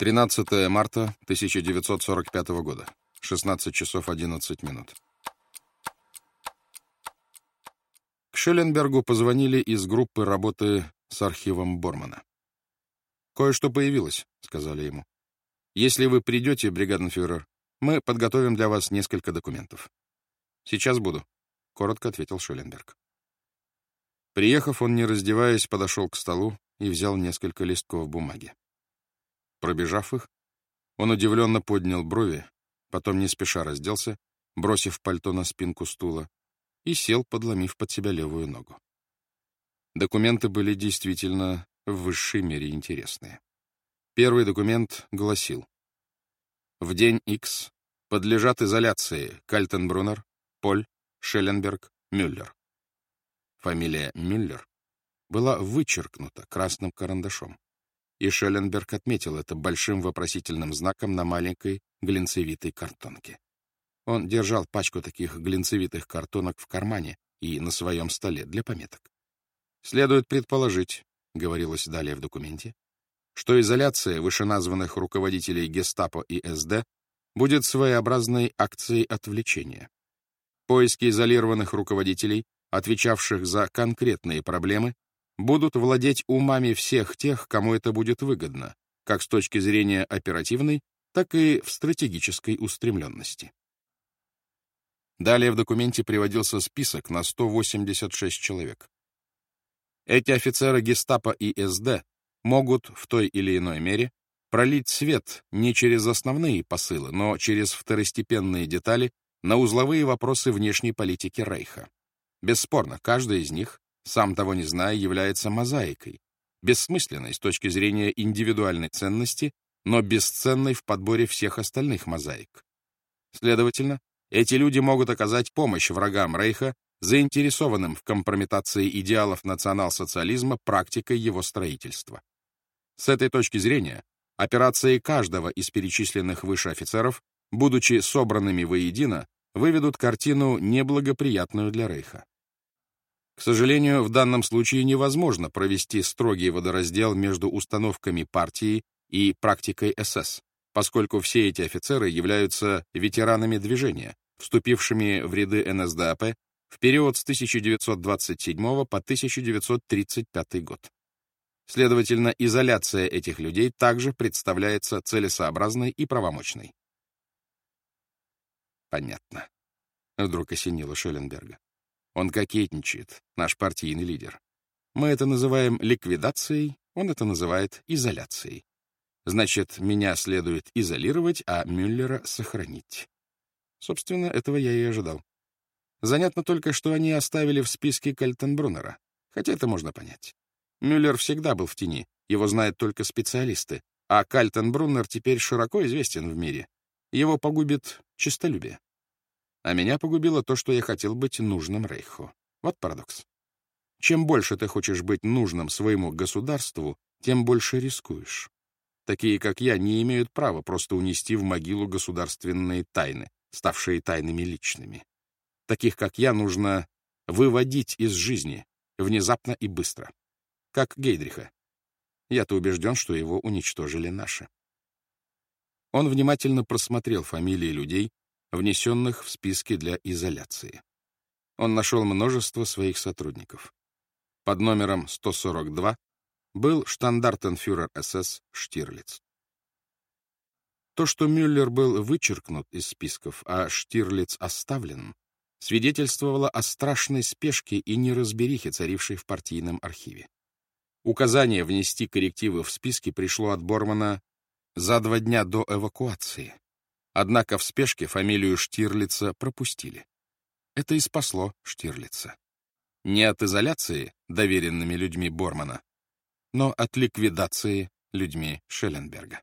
13 марта 1945 года. 16 часов 11 минут. К Шелленбергу позвонили из группы работы с архивом Бормана. «Кое-что появилось», — сказали ему. «Если вы придете, бригаденфюрер, мы подготовим для вас несколько документов». «Сейчас буду», — коротко ответил Шелленберг. Приехав, он, не раздеваясь, подошел к столу и взял несколько листков бумаги. Пробежав их, он удивленно поднял брови, потом не спеша разделся, бросив пальто на спинку стула, и сел, подломив под себя левую ногу. Документы были действительно в высшей мере интересные. Первый документ гласил «В день X подлежат изоляции Кальтенбруннер, Поль, Шелленберг, Мюллер». Фамилия Мюллер была вычеркнута красным карандашом и Шелленберг отметил это большим вопросительным знаком на маленькой глинцевитой картонке. Он держал пачку таких глинцевитых картонок в кармане и на своем столе для пометок. «Следует предположить», — говорилось далее в документе, что изоляция вышеназванных руководителей гестапо и СД будет своеобразной акцией отвлечения. Поиски изолированных руководителей, отвечавших за конкретные проблемы, будут владеть умами всех тех, кому это будет выгодно, как с точки зрения оперативной, так и в стратегической устремленности. Далее в документе приводился список на 186 человек. Эти офицеры гестапо и СД могут в той или иной мере пролить свет не через основные посылы, но через второстепенные детали на узловые вопросы внешней политики Рейха. Бесспорно, каждый из них сам того не зная, является мозаикой, бессмысленной с точки зрения индивидуальной ценности, но бесценной в подборе всех остальных мозаик. Следовательно, эти люди могут оказать помощь врагам Рейха, заинтересованным в компрометации идеалов национал-социализма практикой его строительства. С этой точки зрения, операции каждого из перечисленных выше офицеров, будучи собранными воедино, выведут картину неблагоприятную для Рейха. К сожалению, в данном случае невозможно провести строгий водораздел между установками партии и практикой СС, поскольку все эти офицеры являются ветеранами движения, вступившими в ряды НСДАП в период с 1927 по 1935 год. Следовательно, изоляция этих людей также представляется целесообразной и правомочной. Понятно. Вдруг осенило Шелленберга. Он кокетничает, наш партийный лидер. Мы это называем ликвидацией, он это называет изоляцией. Значит, меня следует изолировать, а Мюллера сохранить. Собственно, этого я и ожидал. Занятно только, что они оставили в списке Кальтенбруннера, хотя это можно понять. Мюллер всегда был в тени, его знают только специалисты, а Кальтенбруннер теперь широко известен в мире. Его погубит честолюбие. А меня погубило то, что я хотел быть нужным Рейху. Вот парадокс. Чем больше ты хочешь быть нужным своему государству, тем больше рискуешь. Такие, как я, не имеют права просто унести в могилу государственные тайны, ставшие тайнами личными. Таких, как я, нужно выводить из жизни, внезапно и быстро. Как Гейдриха. Я-то убежден, что его уничтожили наши. Он внимательно просмотрел фамилии людей, внесенных в списки для изоляции. Он нашел множество своих сотрудников. Под номером 142 был штандартенфюрер СС Штирлиц. То, что Мюллер был вычеркнут из списков, а Штирлиц оставлен, свидетельствовало о страшной спешке и неразберихе, царившей в партийном архиве. Указание внести коррективы в списки пришло от Бормана за два дня до эвакуации. Однако в спешке фамилию Штирлица пропустили. Это и спасло Штирлица. Не от изоляции, доверенными людьми Бормана, но от ликвидации людьми Шелленберга.